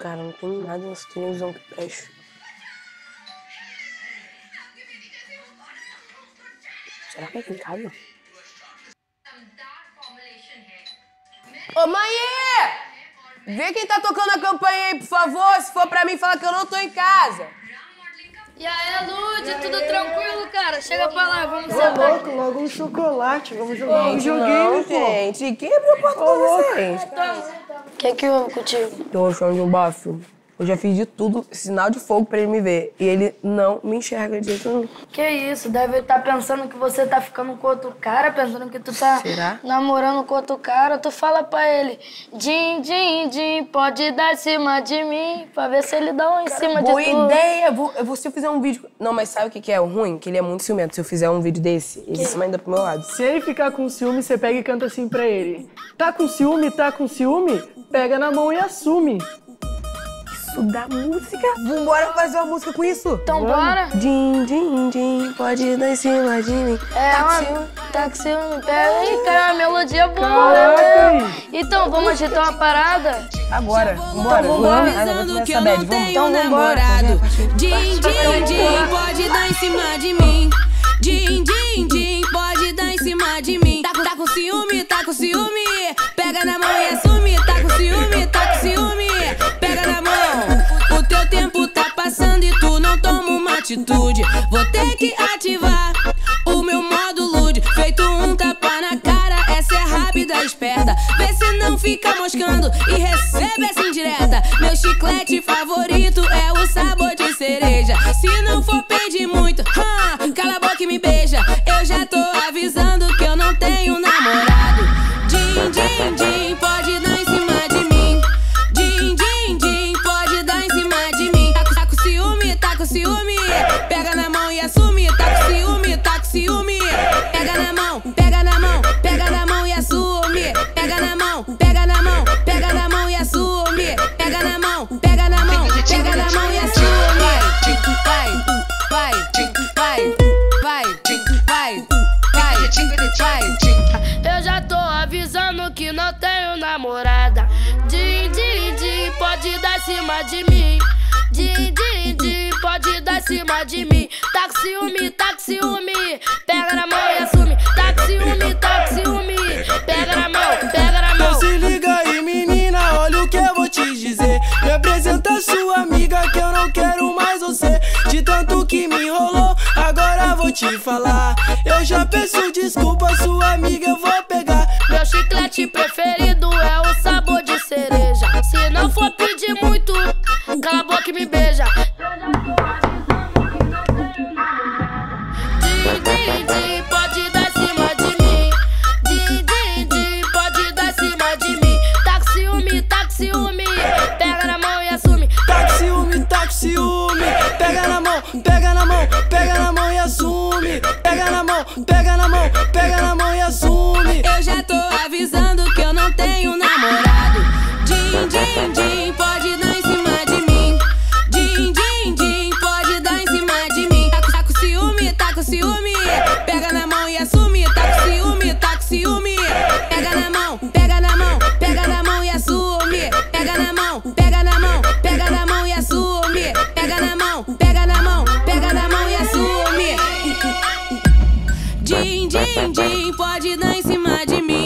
Cara, não tem nada nessa televisão que preste. Será que é aqui em casa? Ô, mãe! Vê quem tá tocando a campainha aí, por favor. Se for pra mim, fala que eu não tô em casa. E aí, Lud, tudo tranquilo, cara? Chega pra lá, vamos Ô, sentar. louco, logo um chocolate. Vamos jogar um Gente, videogame, não, pô. gente. Quem abriu a porta pra vocês? O que é que houve contigo? Tô achando de um bafo. Eu já fiz de tudo, sinal de fogo pra ele me ver. E ele não me enxerga de jeito nenhum. Que isso, deve estar pensando que você tá ficando com outro cara, pensando que tu tá Será? namorando com outro cara. Tu fala pra ele, Din, din, din, pode dar em cima de mim, pra ver se ele dá um em cima Boa de tu. ideia! Vou, eu vou, se eu fizer um vídeo... Não, mas sabe o que, que é o ruim? Que ele é muito ciumento. Se eu fizer um vídeo desse, ele se manda pro meu lado. Se ele ficar com ciúme, você pega e canta assim pra ele. Tá com ciúme, tá com ciúme? Pega na mão e assume. Isso dá música. Vambora fazer uma música com isso. Então bora. Din, din, din, pode dar em cima de mim. É, Tá com uma... Tá com ciúme, pega. Ih, cara, uma melodia boa. Caraca, né? aí. Então, vamos agitar uma parada? Agora, vambora. Então vambora. Vamos. Ah, não, vou Avisando que eu não Vamos. tenho Então, vambora. namorado. Vamos. Din, din, din, pode dar em cima de mim. Din, din, din, pode dar em cima de mim. Tá, com- tá com ciúme, tá com ciúme. Atitude. Vou ter que ativar o meu modo lude. Feito um tapa na cara, essa é rápida, esperta. Vê se não fica moscando e recebe essa indireta. Meu chiclete favorito é o sabor de cereja. Se não for pedir Pega na mão e assume. Tá com ciúme, tá com ciúme. Pega na mão, pega na mão, pega na mão e assume. Pega na mão, pega na mão, pega na mão e assume. Pega na mão, pega na mão, pega na mão e assume. Vai, vai, vai, vai, vai, vai, vai. Eu já tô avisando que não tenho namorada. Din, din, din, pode dar cima de mim. Din, din, din, pode dar em cima de mim. Tá com ciúme, tá com ciúme. Pega na mão e assume. Tá com ciúme, tá com ciúme. Pega na mão, pega na Então mão. se liga aí, menina, olha o que eu vou te dizer. Me apresenta sua amiga que eu não quero mais você. De tanto que me enrolou, agora vou te falar. Eu já peço desculpa, sua amiga eu vou pegar. Meu chiclete preferido é o sabor ciúme. Pega na mão e assume. Tá com ciúme, tá com ciúme. Pega na mão, pega na mão, pega na mão e assume. Pega na mão, pega na mão, pega na mão e assume. Eu já tô avisando que eu não tenho namorado. Din, din, din, pode dar em cima de mim. Din, din, din, pode dar em cima de mim. Tá, com- tá com ciúme, tá com ciúme. Pega na mão e assume. Tá com ciúme, tá com ciúme. Pega na mão, assume. Din, din, din, pode dar em cima de mim.